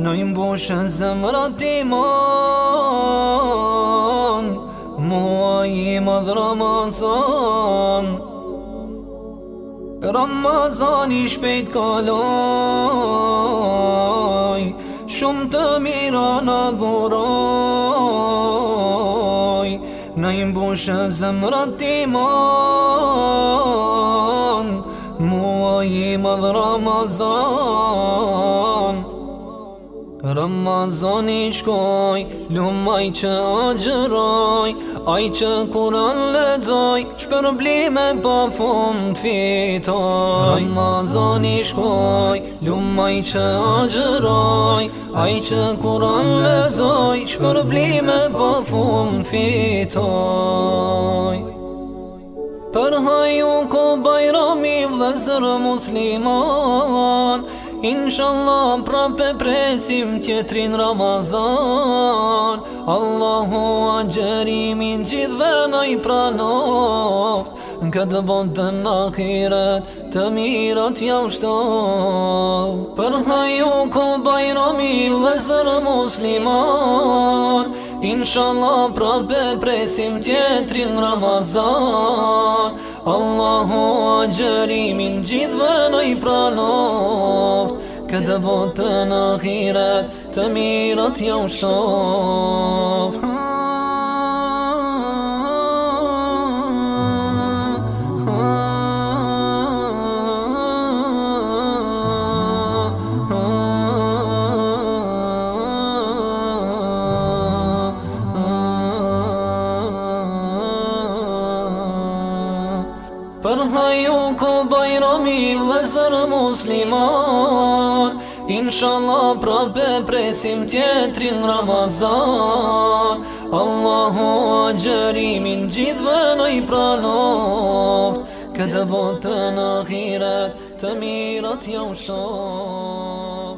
Në imbushën zëmërat timon Mua i më dhe Ramazan Ramazan i shpejt kaloj Shumë të mira në dhuroj Në imbushën zëmërat i më dhe Ramazan Ramazan Ramazan i shkoj, lumaj që a gjroj Aj që Kur'an le doj, shpër blime pa fund fitoj Ramazan shkoj, lumaj që a gjroj Aj që Kur'an le doj, shpër blime pa fund fitoj Për haju ku bajrami vëzër muslimon Inshallah prapë presim tjetrin Ramazan Allahu a gjerimin gjithve në i pranoft Në këtë botën në akiret të mirat jam shtot Për haju ko bajrami lezër musliman Inshallah prapë presim tjetrin Ramazan Allahu a gjerimin gjithve në i pranoft të botë në akhirat Të mirët ja u shtovë Për haju ku bajrami lezër musliman Inshallah prabë presim tjetrin Ramazan Allahu a gjërimin gjithve nëj pranoft Këtë botë në khiret të mirat jo shtot